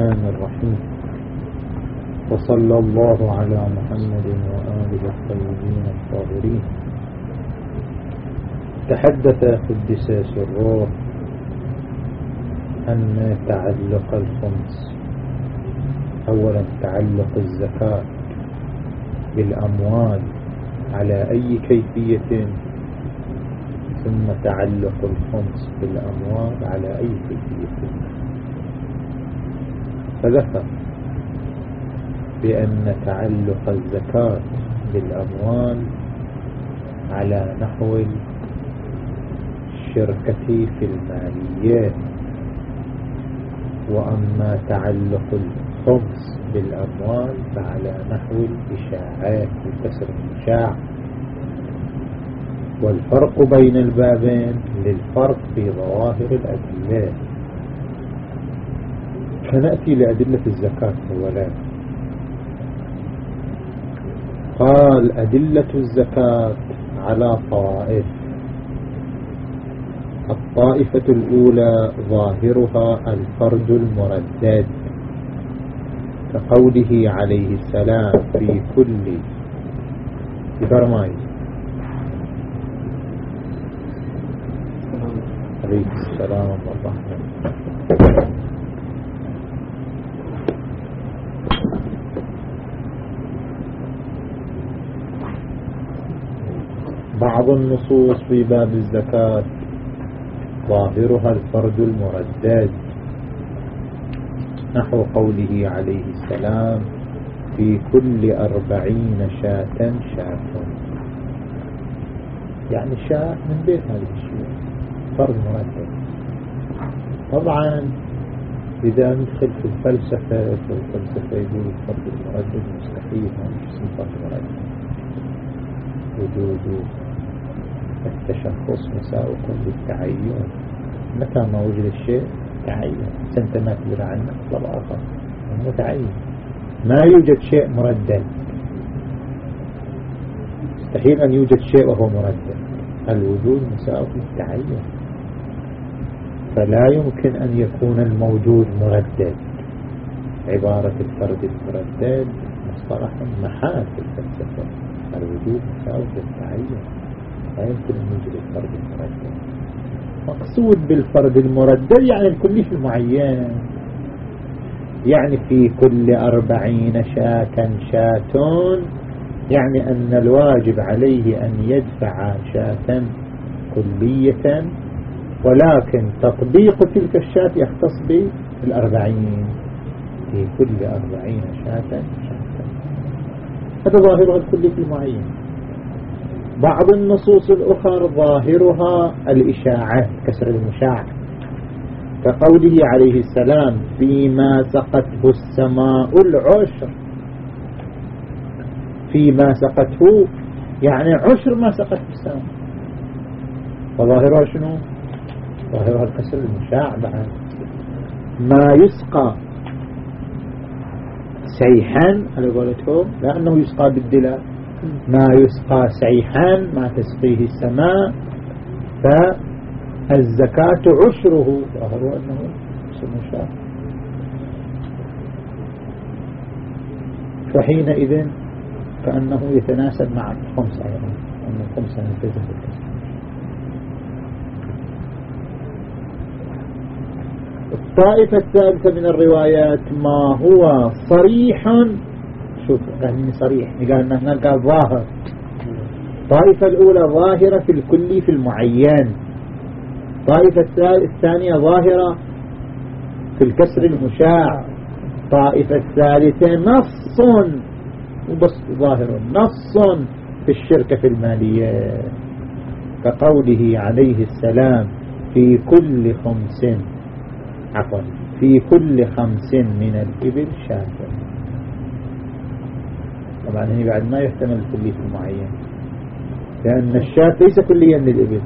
الرحمن الرحيم. وصلى الله على محمد وآله الطيبين الطاهرين. تحدث قدس سرور أن تعلق الخمس. أولا تعلق الزكاة بالأموال على أي كيفية؟ ثم تعلق الخمس بالأموال على أي كيفية؟ فذكر بأن تعلق الزكاة بالأموال على نحو الشركة في الماليات. وأما تعلق الخمس بالأموال فعلى نحو الإشاعات الكسر الإشاع. والفرق بين البابين للفرق في ظواهر الأدلة فنأتي لأدلة الزكاة أولا. قال أدلة الزكاة على طوائف الطائفة الأولى ظاهرها الفرد المردد. كقوله عليه السلام في كل. فرمائي عليه السلام ورحمة بعض النصوص في باب الزكاة ظاهرها الفرد المردد. نحو قوله عليه السلام في كل أربعين شاة شاة. يعني شاة من بيت هذه الشيء فرد مرتب طبعا إذا ندخل في الفلسفة فالفلسفة يقول الفرد المردد مستحيل ما مش اسمه فرد مردد. وجود التشخص مساوق للتعين متى ما وجد الشيء تعين. انت ما تدري عنه مطلب آخر متعين. ما يوجد شيء مردد مستحيل أن يوجد شيء وهو مردد الوجود مساوي للتعين فلا يمكن أن يكون الموجود مردد عبارة الفرد المردد مصطلح محال في الفلسفة. الوجود مساوي للتعين لا يمكن أن يوجد الفرد المردد مقصود بالفرد المردد يعني الكلي في المعين يعني في كل أربعين شاة شاة يعني أن الواجب عليه أن يدفع شاة كلية ولكن تطبيق تلك الشاة يختص بالأربعين. في كل أربعين شاة شاة. هذا ظاهرها الكلي في المعين بعض النصوص الأخرى ظاهرها الإشاعة كسر المشاع. كقوله عليه السلام فيما سقته السماء العشر. فيما سقته يعني عشر ما سقته السماء. فظاهرها شنو؟ ظاهرها الكسر المشاع بعد. ما يسقى سيحا على قولتهم لأنه يسقى بالدلاء ما يسقى سيحا ما تسقيه السماء فالزكاة عشره ظاهر أنه سمشاء فحينئذ كأنه يتناسب مع الخمسة أيضا أن الخمسة نتجه الطائفة الثالثة من الروايات ما هو صريح شوف قال صريح. قال هنا قال ظاهر. الطائفة الأولى ظاهرة في الكل في المعين. الطائفة الثانية ظاهرة في الكسر المشاع. الطائفة الثالثة نص. وبس ظاهر نص في الشركة في المالية. كقوله عليه السلام في كل خمس عفوا في كل خمس من الإبل شاة. طبعا هنا بعد ما يحتمل الكلية المعين لأن الشاة ليس كليا للإبل.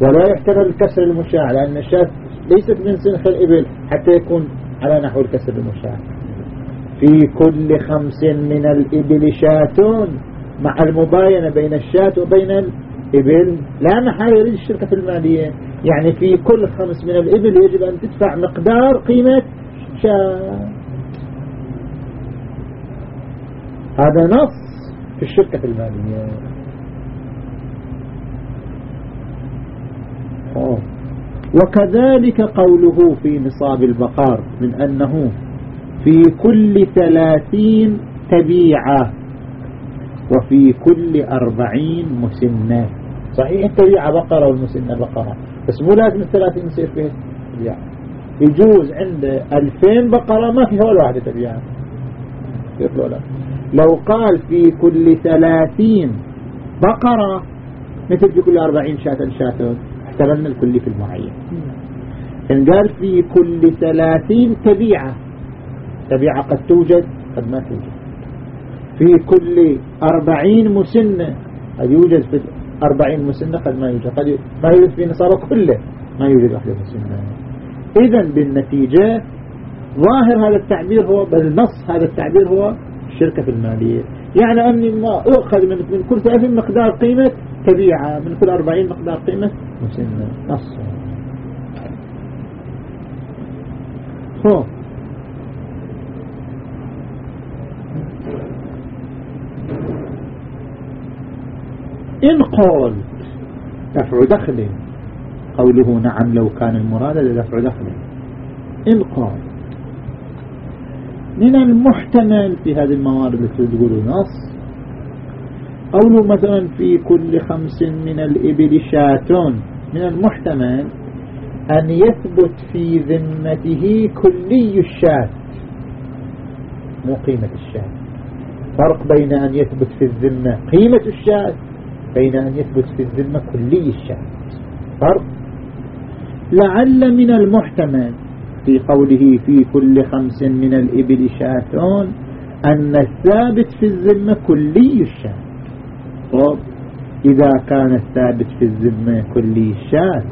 ولا يحتمل الكسر المشاع لأن الشاة ليست من سنخ الإبل حتى يكون على نحو الكسر المشاع. في كل خمس من الإبل شاة مع المباينة بين الشاة وبين الإبل. لا محال يريد الشركة في المالية. يعني في كل خمس من الإبل يجب أن تدفع مقدار قيمة شاة. هذا نص في الشركة المالية. وكذلك قوله في نصاب البقار من أنه في كل ثلاثين تبيعة وفي كل أربعين مسنة. صحيح التبيعة بقرة والمسنة بقرة. بس مو لازم الثلاثين يصير فيه تبيعة. يجوز عند ألفين بقرة ما فيها ولا واحدة تبيعة. لو قال في كل ثلاثين بقرة مثل في كل أربعين شاة شاة احتملنا الكلي في المعين. إن قال في كل ثلاثين تبيعة تبيعة قد توجد قد ما توجد. في كل أربعين مسنة قد يوجد في أربعين مسنة قد ما يوجد. قد ما يوجد في نصابة كله ما يوجد واحدة مسنة. إذا بالنتيجة ظاهر هذا التعبير هو بل نص هذا التعبير هو الشركة المالية. يعني أني ما أخذ من, من كل ثلاثين مقدار قيمة تبيعة. من كل أربعين مقدار قيمة مسنة. نص. هو إن قلت دفع دخل قوله نعم لو كان المراد لدفع دخل. إن قال من المحتمل في هذه الموارد التي تقول نص. قوله مثلا في كل خمس من الإبل شاتون. من المحتمل أن يثبت في ذمته كلي الشات. مو قيمة الشات. فرق بين أن يثبت في الذمة قيمة الشات بين أن يثبت في الذمة كلي الشات. فرق. لعل من المحتمل في قوله في كل خمس من الإبل شاتون أن الثابت في الذمة كلي الشات. طب إذا كان الثابت في الذمة كلي الشات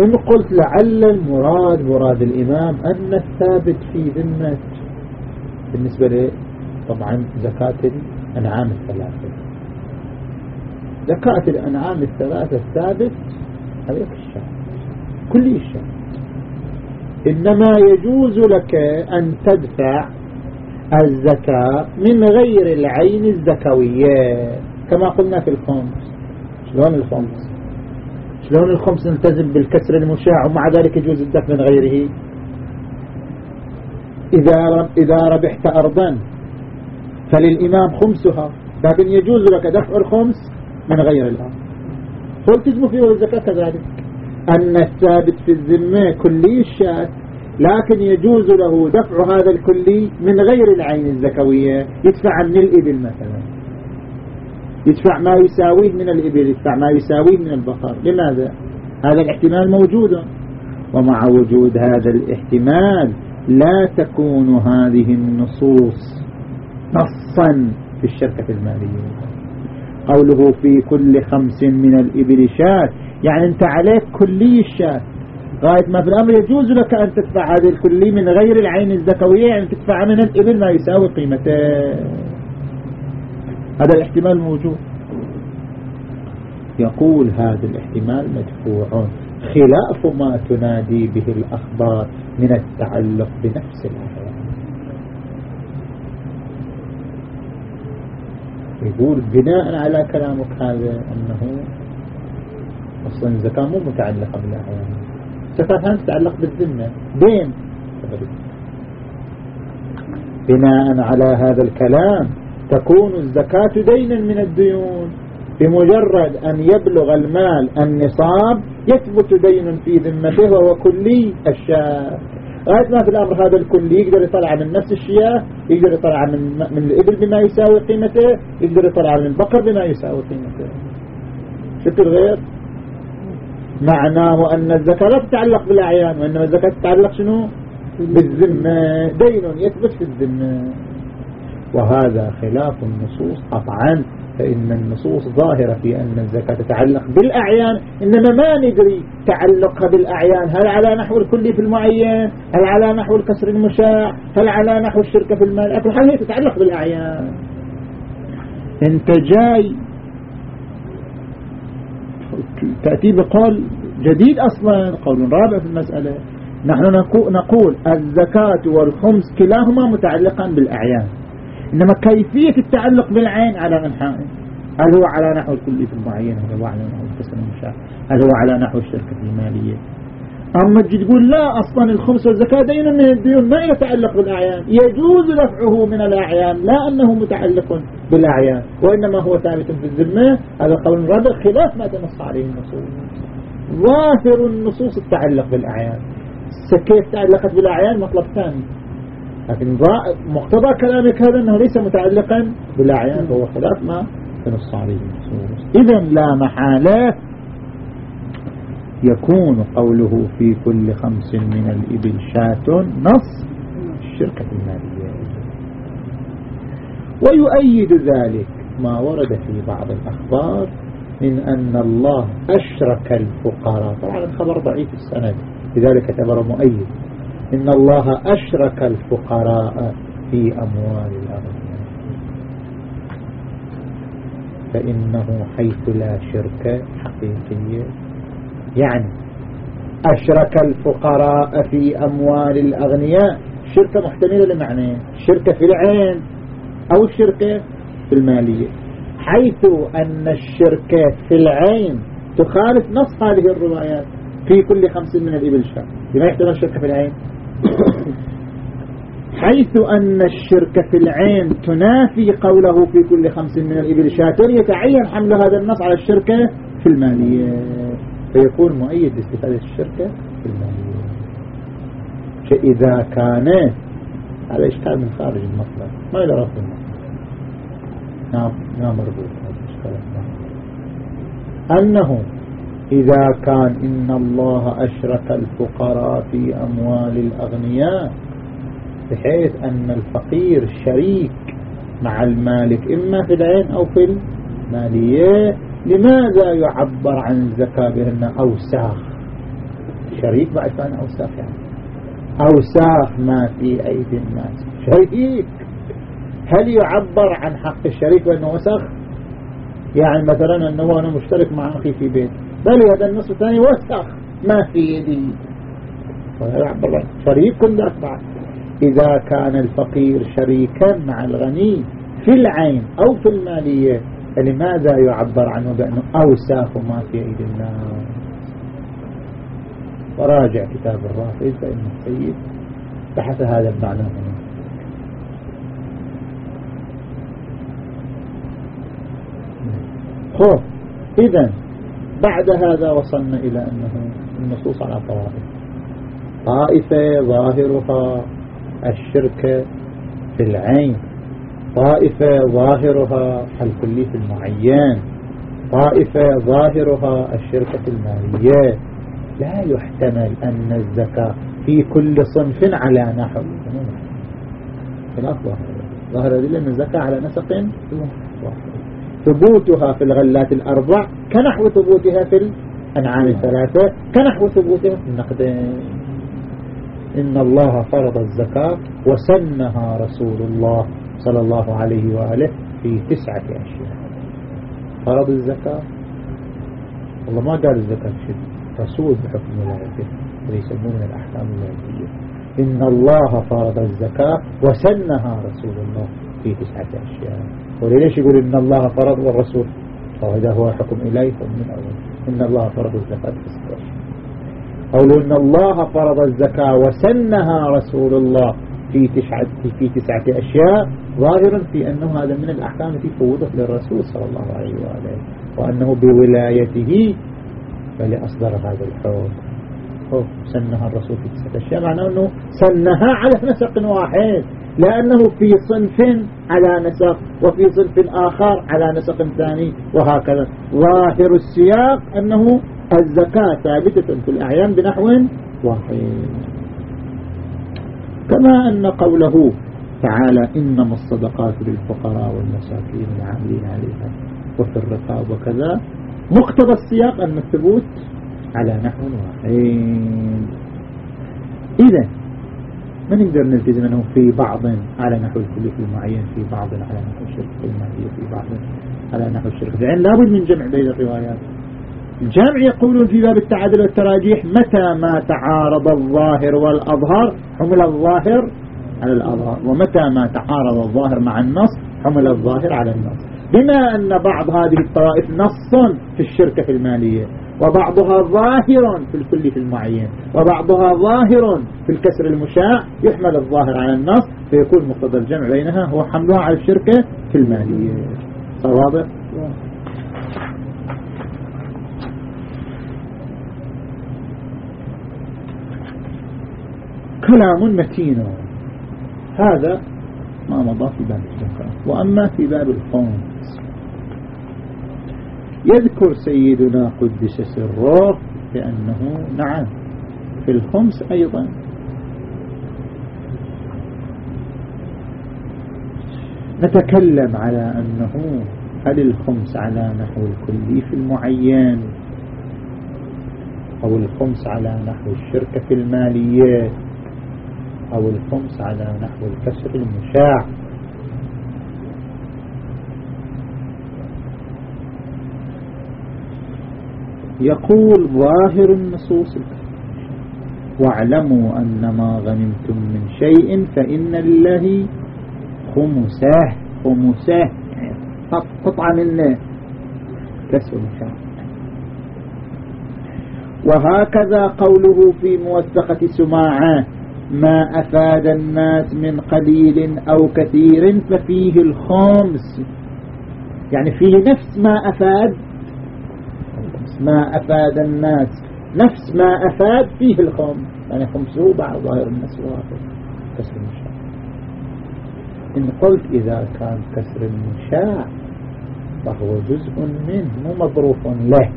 إن قلت لعل المراد مراد الإمام أن الثابت في ذمة بالنسبة طبعا زكاة الأنعام الثلاثة. زكاة الأنعام الثلاثة الثابت عليك الشهر كل الشهر إنما يجوز لك أن تدفع الزكاة من غير العين الزكوية كما قلنا في الخمس. شلون الخمس؟ شلون الخمس نلتزم بالكسر المشاع ومع ذلك يجوز الدفع من غيره. إذا إذا ربحت أرضا فللإمام خمسها. لكن يجوز لك دفع الخمس من غير الأرض فالتزم فيه الزكاة كذلك. أن الثابت في الذمة كلي الشاة لكن يجوز له دفع هذا الكلي من غير العين الزكوية يدفع من الإبل مثلا. يدفع ما يساويه من الإبل يدفع ما يساويه من البقر. لماذا؟ هذا الاحتمال موجود. ومع وجود هذا الاحتمال لا تكون هذه النصوص نصا في الشركة المالية. قوله في كل خمس من الإبل شات يعني أنت عليك كلي الشات غاية ما في الأمر يجوز لك أن تدفع هذه الكلي من غير العين الزكوية يعني تدفع من الإبل ما يساوي قيمته هذا الاحتمال موجود. يقول هذا الاحتمال مدفوع. خلاف ما تنادي به الأخبار من التعلق بنفس الأحيان يقول بناء على كلامك هذا أنه أصلا الزكاة مو متعلقة بالأحيان الزكاة تتعلق بالذمة. دين. بناء على هذا الكلام تكون الزكاة دينا من الديون بمجرد أن يبلغ المال النصاب يثبت دين في ذمته وهو كلي الشاة. غاية ما في الأمر هذا الكلي يقدر يطلع من نفس الشياة يقدر يطلع من من الإبل بما يساوي قيمته يقدر يطلع من البقر بما يساوي قيمته. شكل غير معناه أن الزكاة لا تتعلق بالأعيان وإنما الزكاة تتعلق شنو؟ بالذمة. دين يثبت في الذمة. وهذا خلاف النصوص قطعا فإن النصوص ظاهرة في أن الزكاة تتعلق بالأعيان إنما ما ندري تعلقها بالأعيان. هل على نحو الكلي في المعين؟ هل على نحو الكسر المشاع؟ هل على نحو الشركة في المال؟ أكل هل هي تتعلق بالأعيان. أنت جاي تأتي بقول جديد أصلا قول رابع في المسألة. نحن نقول الزكاة والخمس كلاهما متعلقان بالأعيان. إنما كيفية التعلق بالعين على منحاء هل هو على نحو الكلي في المعين هل هو على نحو القسم المشاع؟ هل هو على نحو الشركة المالية؟ أما تجي تقول لا أصلا الخمس والزكاة دين من الديون ما يتعلق بالأعيان. يجوز دفعه من الأعيان لا أنه متعلق بالأعيان وإنما هو ثابت في الذمة. هذا قول رابع خلاف ما تنص عليه النصوص. ظاهر النصوص التعلق بالأعيان. كيف تعلقت بالأعيان؟ مطلب ثاني. لكن مقتضى كلامك هذا أنه ليس متعلقا بالأعيان فهو خلاف ما تنص عليه إذا لا محالة يكون قوله في كل خمس من الإبل شاة نص الشركة المالية. ويؤيد ذلك ما ورد في بعض الأخبار من أن الله أشرك الفقراء. طبعا الخبر ضعيف السند لذلك اعتبر مؤيد. إن الله أشرك الفقراء في أموال الأغنياء. فإنه حيث لا شرك حقيقية يعني أشرك الفقراء في أموال الأغنياء شركة محتملة لمعنى شركة في العين أو الشركة في المالية. حيث أن الشركة في العين تخالف نص هذه الروايات في كل خمس من الإبل شاء لما يحتمل الشركة في العين حيث أن الشركة في العين تنافي قوله في كل خمس من الإبل شاة يتعين حمل هذا النص على الشركة في المالية. فيكون مؤيد لاستفادة الشركة في المالية. فإذا كان هذا إشكال من خارج المطلب ما إلى رفض المطلب نعم نعم مربوط. هذا إشكال أنه إذا كان إن الله أشرك الفقراء في أموال الأغنياء بحيث أن الفقير شريك مع المالك إما في العين أو في المالية. لماذا يعبر عن الزكاة بأن أوساخ؟ شريك بعد كان أوساخ يعني؟ أوساخ ما في أيدي الناس. شريك. هل يعبر عن حق الشريك بأنه وسخ يعني مثلا أنه أنا مشترك مع أخي في بيت. بل هذا النصف الثاني وسخ ما في يدي. يعبر شريك كل بعد إذا كان الفقير شريكا مع الغني في العين أو في المالية فلماذا يعبر عنه بأنه أوساخ ما في أيدي الناس؟ وراجع كتاب الرافد فإن السيد بحث هذا المعنى هنا خوف. إذا بعد هذا وصلنا إلى أنه النصوص على طوائف طائفة ظاهرها الشركة في العين. طائفة ظاهرها الكلي في المعين. طائفة ظاهرها الشركة المالية لا يحتمل أن الزكاة في كل صنف على نحو. ظاهر ظاهر دل أن الزكاة على نسق ثبوتها في الغلات الأربع كنحو ثبوتها في الأنعام الثلاثة كنحو ثبوتها في النقدين. إن الله فرض الزكاة وسنها رسول الله صلى الله عليه وآله في تسعة أشياء. فرض الزكاة. والله ما قال الزكاة شيء رسول بحكم ولايته ويسمون من الأحكام الولايتية إن الله فرض الزكاة وسنها رسول الله في تسعة أشياء. وليش يقول إن الله فرض والرسول؟ فهذا هو حكم إليه من أول. إن الله فرض الزكاة في أشياء قولوا إن الله فرض الزكاة وسنها رسول الله في تسعة, في تسعة أشياء ظاهر في أنه هذا من الأحكام التي فوضت للرسول صلى الله عليه وآله وأنه بولايته فلأصدر هذا الحكم. سنها الرسول في تسعة أشياء معناه أنه سنها على نسق واحد لأنه في صنف على نسق وفي صنف آخر على نسق ثاني وهكذا. ظاهر السياق أنه الزكاة ثابتة في الأعيان بنحو واحد. كما أن قوله تعالى إنما الصدقات للفقراء والمساكين العاملين عليها وفي الرقاب وكذا مقتضى السياق أن الثبوت على نحو واحد. إذا ما نقدر نلتزم أنه في بعض على نحو الكلي في المعين في بعض على نحو الشرك في المالية في بعض على نحو الشرك في العين لابد من جمع بين الروايات. الجامع يقولون في باب التعادل والتراجيح متى ما تعارض الظاهر والأظهر حمل الظاهر على الأظهر ومتى ما تعارض الظاهر مع النص حمل الظاهر على النص. بما أن بعض هذه الطوائف نص في الشركة المالية. وبعضها ظاهر في الكل في المعين وبعضها ظاهر في الكسر المشاع يحمل الظاهر على النص فيكون مقتضى الجمع بينها هو حملها على الشركة في المالية. صار؟ كلام متين. هذا ما مضى في باب الزكاة وأما في باب الخمس يذكر سيدنا قدس سره بأنه نعم. في الخمس أيضا. نتكلم على أنه هل الخمس على نحو الكلي في المعين؟ أو الخمس على نحو الشركة المالية؟ أو الخمس على نحو الكسر المشاع؟ يقول ظاهر النصوص. واعلموا أن ما غنمتم من شيء فإن لله خمسه خمسه. قطعة منه كسر مشاع وهكذا قوله في موثقة سماعة ما أفاد الناس من قليل أو كثير ففيه الخمس يعني فيه نفس ما أفاد ما أفاد الناس. نفس ما أفاد فيه الخمس يعني خمسه بعد ظاهر الناس واحد. كسر المشاع. إن قلت إذا كان كسر المشاع فهو جزء منه مو مظروف له.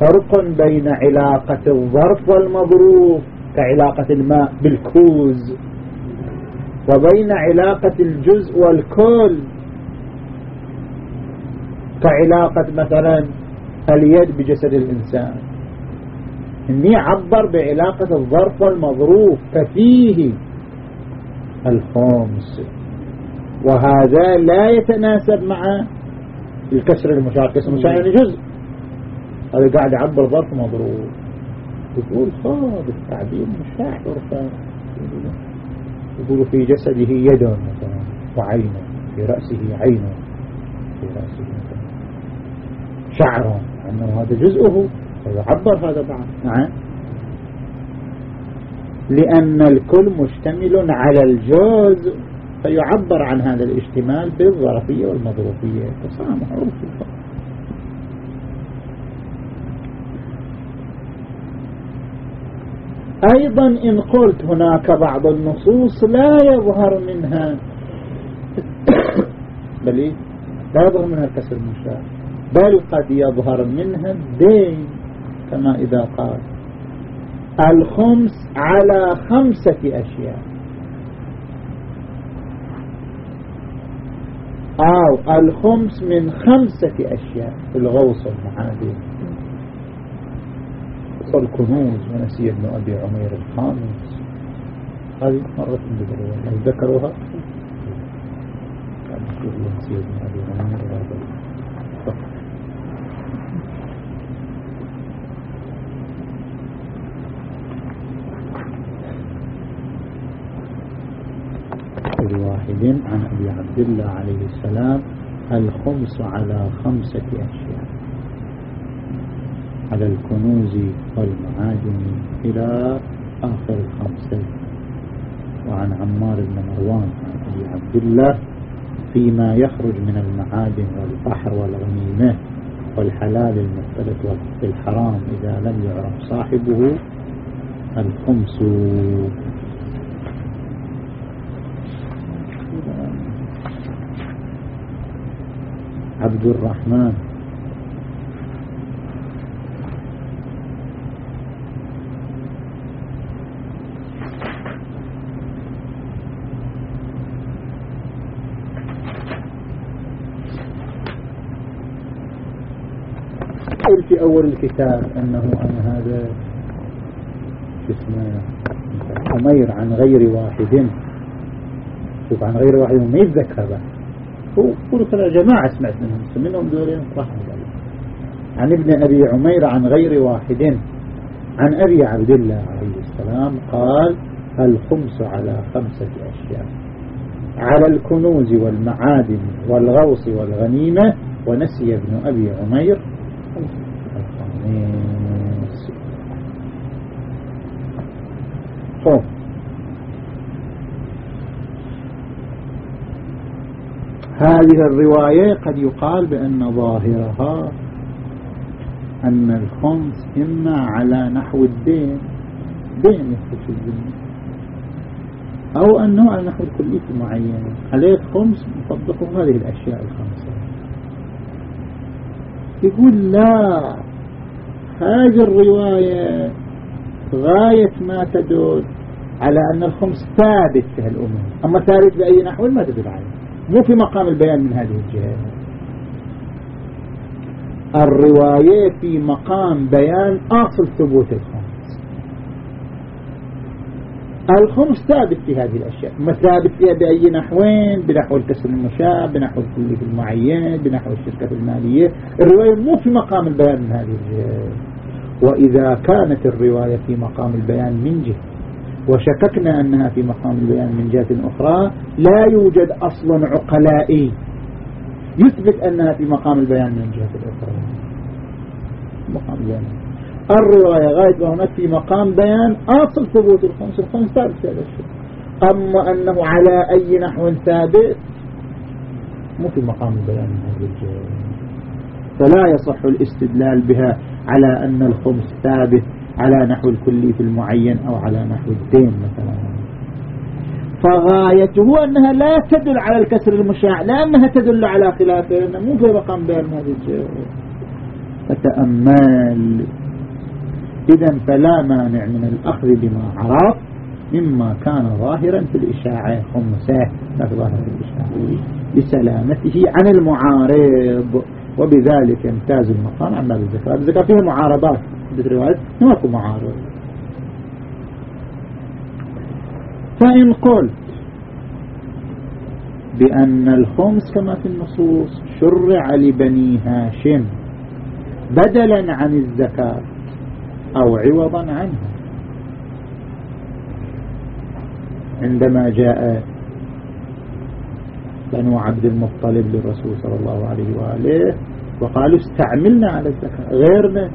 فرق بين علاقة الظرف والمظروف كعلاقة الماء بالكوز. وبين علاقة الجزء والكل كعلاقة مثلا اليد بجسد الإنسان. إني عبر بعلاقة الظرف والمظروف ففيه الخمس وهذا لا يتناسب مع الكسر المشار كسر المشار يعني جزء. هذا قاعد يعبر ظرف مظروف. يقول صاد التعبير مشاع عرفا يقول في جسده يد مثلا وعين في رأسه عين في رأسه شعر. أنه هذا جزءه فيعبر هذا بعد نعم. لأن الكل مشتمل على الجزء فيعبر عن هذا الاشتمال بالظرفية والمظروفية. فصار معروف الفقر أيضا إن قلت هناك بعض النصوص لا يظهر منها بل إيه؟ لا يظهر منها الكسر المشاع. بل قد يظهر منها الدين كما إذا قال. الخمس على خمسة أشياء. أو الخمس من خمسة أشياء. في الغوص المعادين الكنوز ونسي ابن أبي عمير الخامس. هذه مرة ذكروها هل ذكروها نسي ابن أبي عمير. واحد عن أبي عبد الله عليه السلام الخمس على خمسة أشياء. على الكنوز والمعادن إلى آخر الخمسة. وعن عمار بن مروان عن أبي عبد الله فيما يخرج من المعادن والبحر والغنيمة والحلال المختلط والحرام إذا لم يعرف صاحبه الخمس. عبد الرحمن. قل في أول الكتاب أنه أنا هذا اسمه عمير عن غير واحد. شوف عن غير واحد ما يتذكر بقى. كل جماعة سمعت منهم منهم رحمة الله عن ابن أبي عمير عن غير واحد. عن أبي عبد الله عليه السلام قال الخمس على خمسة أشياء. على الكنوز والمعادن والغوص والغنيمة ونسي ابن أبي عمير هذه الرواية قد يقال بأن ظاهرها أن الخمس إما على نحو الدين دين يخش الذمة أو أنه على نحو الكلية المعينة. عليه خمس نطبقه هذه الأشياء الخمسة. يقول لا هذه الرواية غاية ما تدل على أن الخمس ثابت في هالأمور أما ثابت بأي نحو ما تدل عليه. مو في مقام البيان من هذه الجهة. الرواية في مقام بيان أصل ثبوت الخمس. الخمس ثابت في هذه الأشياء. ما ثابت فيها بأي نحوين؟ بنحو الكسر المشاع بنحو الكلي المعين بنحو الشركة المالية. الرواية مو في مقام البيان من هذه الجهة. وإذا كانت الرواية في مقام البيان من جهة وشككنا أنها في مقام البيان من جهة أخرى. لا يوجد أصل عقلائي. يثبت أنها في مقام البيان من جهة أخرى. مقام البيان. الرواية غاية هناك في مقام بيان أصل ثبوت الخمس الخمس ثابت في هذا الشيء. أما أنه على أي نحو ثابت مو في مقام البيان من هذه الجهة. فلا يصح الاستدلال بها على أن الخمس ثابت. على نحو الكلي في المعين أو على نحو الدين مثلا. فغايته أنها لا تدل على الكسر المشاع لأنها تدل على خلافه مو في مقام بين هذه فتأمل. إذا فلا مانع من الأخذ بما عرف مما كان ظاهرا في الإشاعة. خمسة ظاهرا في الإشاعة. لسلامته عن المعارض وبذلك يمتاز المقام عن باب الزكاة الزكاة فيها معارضات. عدة روايات ماكو معارض. فإن قلت بأن الخمس كما في النصوص شرع لبني هاشم بدلا عن الزكاة أو عوضا عنها عندما جاء بنو عبد المطلب للرسول صلى الله عليه وآله وقالوا استعملنا على الزكاة غيرنا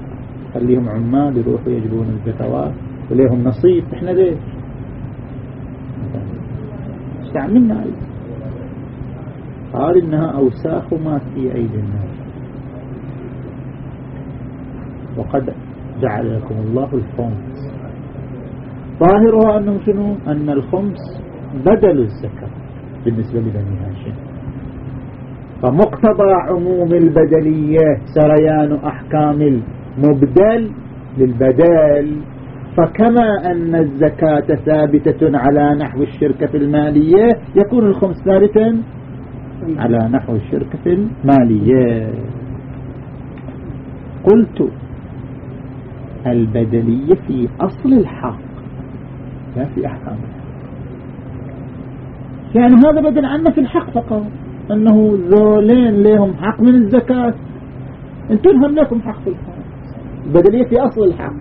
خليهم عمال يروحوا يجبون الزكوات وليهم نصيب. إحنا ليش استعملنا أيضا. قال إنها أوساخ ما في أيدي الناس. وقد جعل لكم الله الخمس. ظاهرها أنه شنو؟ أن الخمس بدل الزكاة بالنسبة لبني هاشم. فمقتضى عموم البدلية سريان أحكام مبدل للبدل فكما أن الزكاة ثابتة على نحو الشركة المالية يكون الخمس ثابتا على نحو الشركة المالية. قلت البدلية في أصل الحق لا في أحكام يعني هذا بدل عنا في الحق فقط أنه ذولين لهم حق من الزكاة. أنتم هم لكم حق في الحق. بدلية في أصل الحق.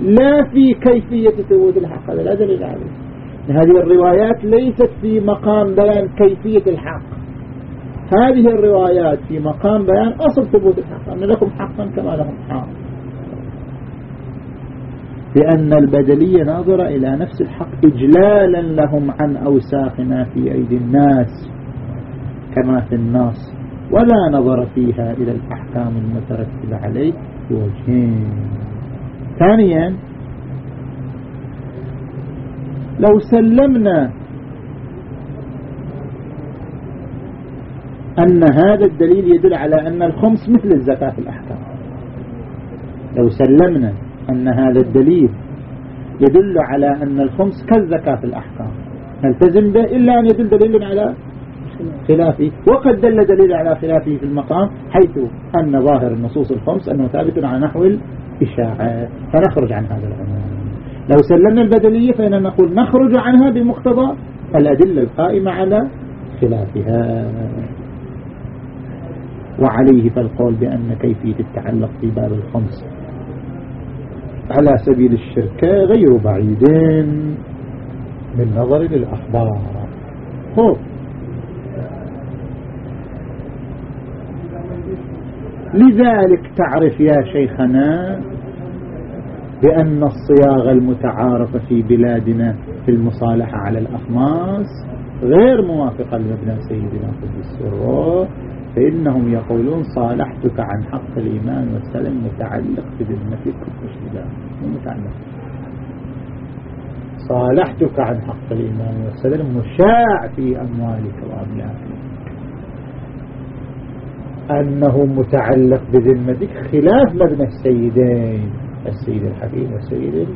لا في كيفية ثبوت الحق هذا لا دليل عليه. هذه الروايات ليست في مقام بيان كيفية الحق. هذه الروايات في مقام بيان أصل ثبوت الحق. أن لكم حقا كما لهم حق. لأن البدلية ناظرة إلى نفس الحق إجلالا لهم عن أوساخ ما في أيدي الناس كما في النص ولا نظر فيها إلى الأحكام المترتبة عليه. بوجهين ثانيا لو سلمنا أن هذا الدليل يدل على أن الخمس مثل الزكاة في الأحكام. لو سلمنا أن هذا الدليل يدل على أن الخمس كالزكاة في الأحكام نلتزم به إلا أن يدل دليل على خلافه وقد دل دليل على خلافه في المقام حيث أن ظاهر النصوص الخمس أنه ثابت على نحو الإشاعة. فنخرج عن هذا العنوان. لو سلمنا البدلية فإننا نقول نخرج عنها بمقتضى الأدلة القائمة على خلافها. وعليه فالقول بأن كيفية التعلق في باب الخمس على سبيل الشركة غير بعيد من نظر للأخبار. خوف لذلك تعرف يا شيخنا بأن الصياغة المتعارفة في بلادنا في المصالحة على الأخماس غير موافقة لمبنى سيدنا قدس الروح فإنهم يقولون صالحتك عن حق الإيمان والسلم متعلق بذمتك مو متعلق. صالحتك عن حق الإيمان والسلم مشاع في أموالك وأملاكك. أنه متعلق بذمتك خلاف مبنى السيدين السيد الحكيم والسيد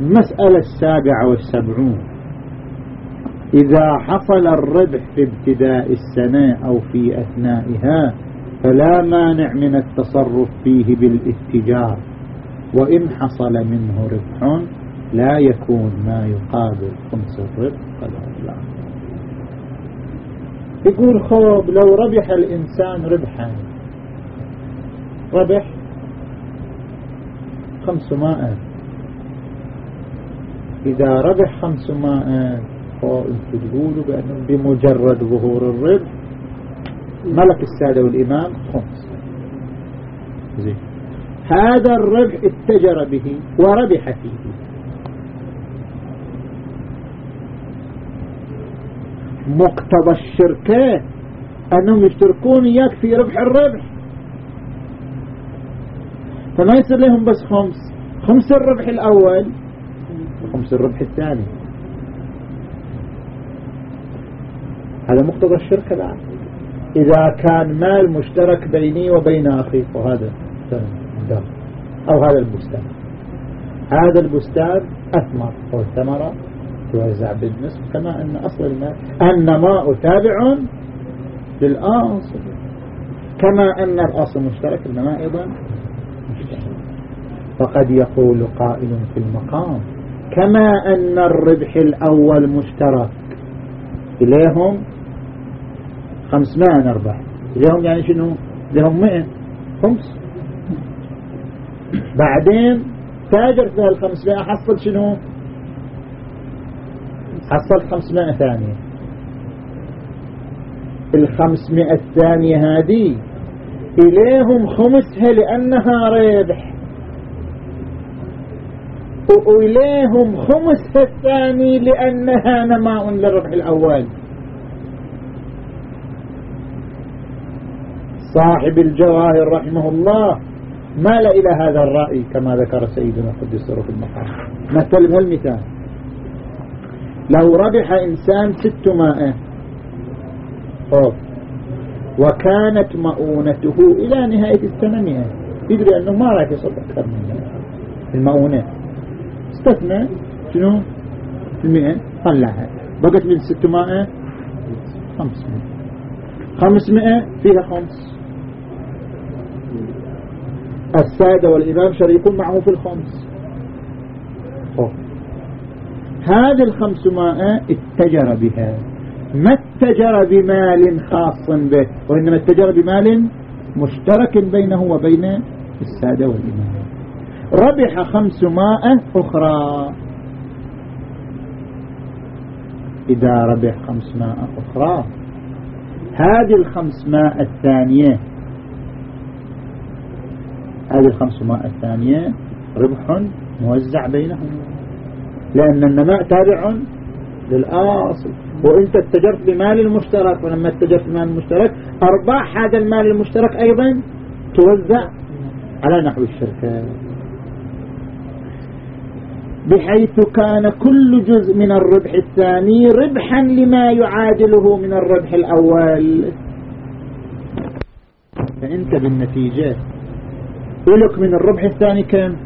المسألة السابعة والسبعون. إذا حصل الربح في ابتداء السنة أو في أثنائها فلا مانع من التصرف فيه بالاتجار. وإن حصل منه ربح لا يكون ما يقابل خمس الربح قدر لا يقول خوب لو ربح الإنسان ربحا ربح خمسمائة. إذا ربح خمسمائة فأنتوا تقولوا بأنه بمجرد ظهور الربح ملك السادة والإمام خمس. زين. هذا الربح اتجر به وربح فيه. مقتضى الشركة أنهم يشتركون إياك في ربح الربح. فما يصير لهم بس خمس. خمس الربح الأول وخمس الربح الثاني. هذا مقتضى الشركة بعد إذا كان مال مشترك بيني وبين أخي وهذا أو هذا البستان. هذا البستان أثمر أو الثمرة توزع بالنصف كما أن أصل الماء النماء تابع للأصل. كما أن الأصل مشترك النماء أيضا مشترك. فقد يقول قائل في المقام كما أن الربح الأول مشترك. إليهم خمسمائة نربح إليهم يعني شنو؟ إليهم مئة. خمس. بعدين تاجر في الخمسمائة حصل شنو؟ حصلت 500 ثانية. الخمسمائة الثانية هذه إليهم خمسها لأنها ربح وإليهم خمسها الثاني لأنها نماء للربح الأول. صاحب الجواهر رحمه الله مال إلى هذا الرأي كما ذكر سيدنا قدس في المقام. مثل بهالمثال لو ربح إنسان ستمائة أوف وكانت مؤونته إلى نهاية الثمانية. يدري أنه ما راح يصل أكثر من المؤونة. استثنى. شنو؟ المئة. طلعها. بقت من ستمائة خمسمائة. خمسمائة فيها خمس. السادة والإمام شريكون معه في الخمس. أوف هذه الخمسمائة اتجر بها. ما اتجر بمال خاص به وإنما اتجر بمال مشترك بينه وبين السادة والإمام. ربح خمسمائة أخرى. إذا ربح خمسمائة أخرى. هذه الخمسمائة الثانية. هذه الخمسمائة الثانية ربح موزع بينهم. لأن النماء تابع للأصل. وانت اتجرت بمال المشترك ولما اتجرت بمال المشترك أرباح هذا المال المشترك أيضا توزع على نحو الشركة بحيث كان كل جزء من الربح الثاني ربحا لما يعادله من الربح الأول. فأنت بالنتيجة لك من الربح الثاني كم؟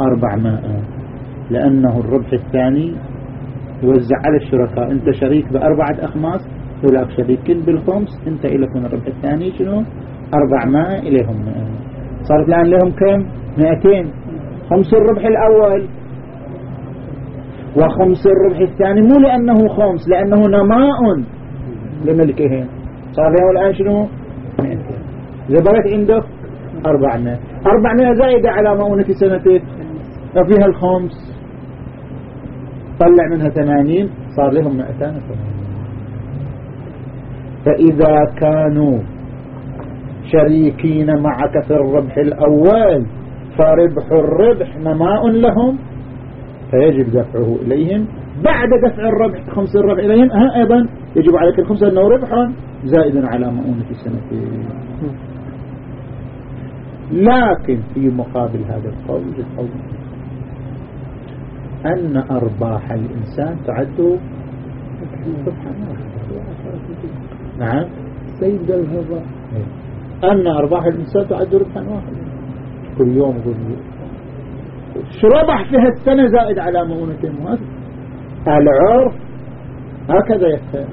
أربعمائة لأنه الربح الثاني يوزع على الشركاء. أنت شريك بأربعة أخماس ولك شريك بالخمس أنت إلك من الربح الثاني. شنو؟ أربعمائة إليهم. مائة صارت الآن لهم كم؟ مائتين خمس الربح الأول. وخمس الربح الثاني مو لأنه خمس لأنه نماء لملكهم صار لهم الآن شنو؟ مائتين إذا بغيت عندك أربعمائة أربعمائة زائدة على مؤونة سنتين ففيها الخمس. طلع منها ثمانين صار لهم مئتان. فإذا كانوا شريكين معك في الربح الأول فربح الربح نماء لهم فيجب دفعه إليهم. بعد دفع الربح خمس الربح إليهم ها أيضا يجب عليك الخمسة أنه ربح زائد على مؤونة السنتين لكن في مقابل هذا القول القول أن أرباح الإنسان تعد نعم. سيد الهضاء أن أرباح الإنسان تعد ربحا واحدا. كل يوم كل يوم شو ربح فيها السنة زائد على مؤونة المؤسس العرف هكذا يفهم.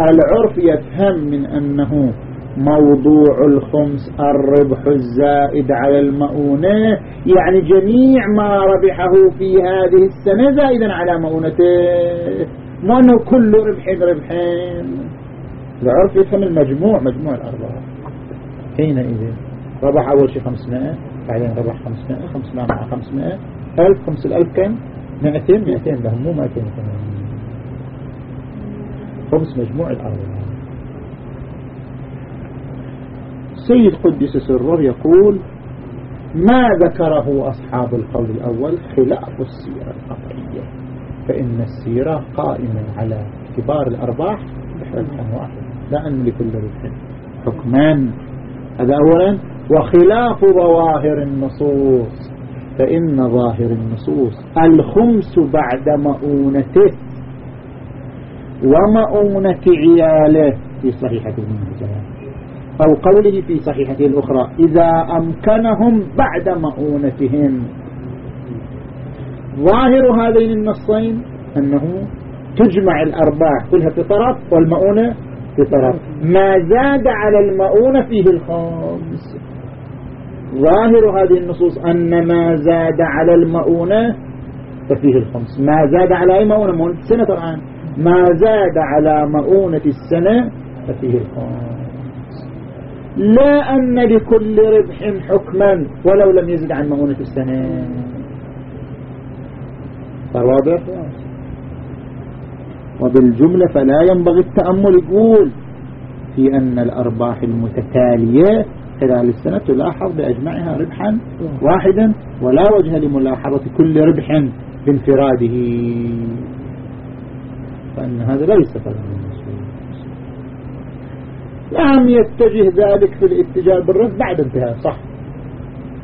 العرف يفهم من أنه موضوع الخمس الربح الزائد على المؤونة يعني جميع ما ربحه في هذه السنة زائدا على مؤونته. ما أنه كل ربح ربحين. العرف يفهم المجموع مجموع الأرباح حينئذ ربح أول شيء 500 بعدين ربح 500 500 مع 500 ألف خمس الألف كم؟ 200 200 لهم مو 200 خمس مجموع الأرباح سيد قدس سره يقول ما ذكره أصحاب القول الأول خلاف السيرة القطعية فإن السيرة قائمة على كبار الأرباح بحرفا واحد لا أن لكل ربح حكمان. هذا أولا. وخلاف ظواهر النصوص فإن ظاهر النصوص الخمس بعد مؤونته ومؤونة عياله في صحيحة ابن أو قوله في صحيحته الأخرى إذا أمكنهم بعد مؤونتهم. ظاهر هذين النصين أنه تجمع الأرباح كلها في طرف والمؤونة في طرف. ما زاد على المؤونة فيه الخامس. ظاهر هذه النصوص أن ما زاد على المؤونة ففيه الخمس. ما زاد على أي مؤونة؟ مؤونة السنة طبعا ما زاد على مؤونة السنة ففيه الخمس لا أن لكل ربح حكما ولو لم يزد عن مؤونة السنة. واضح وبالجملة فلا ينبغي التأمل. يقول في أن الأرباح المتتالية خلال السنة تلاحظ بأجمعها ربحا واحدا ولا وجه لملاحظة كل ربح بانفراده. فأن هذا ليس فلا لم يتجه ذلك في الاتجاه بالربح بعد انتهاء صح.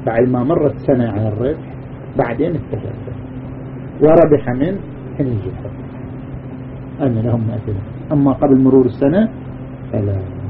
بعد ما مرت سنة على الربح بعدين اتجه وربح من حين يجي أن لهم مأثلة أما قبل مرور السنة فلا.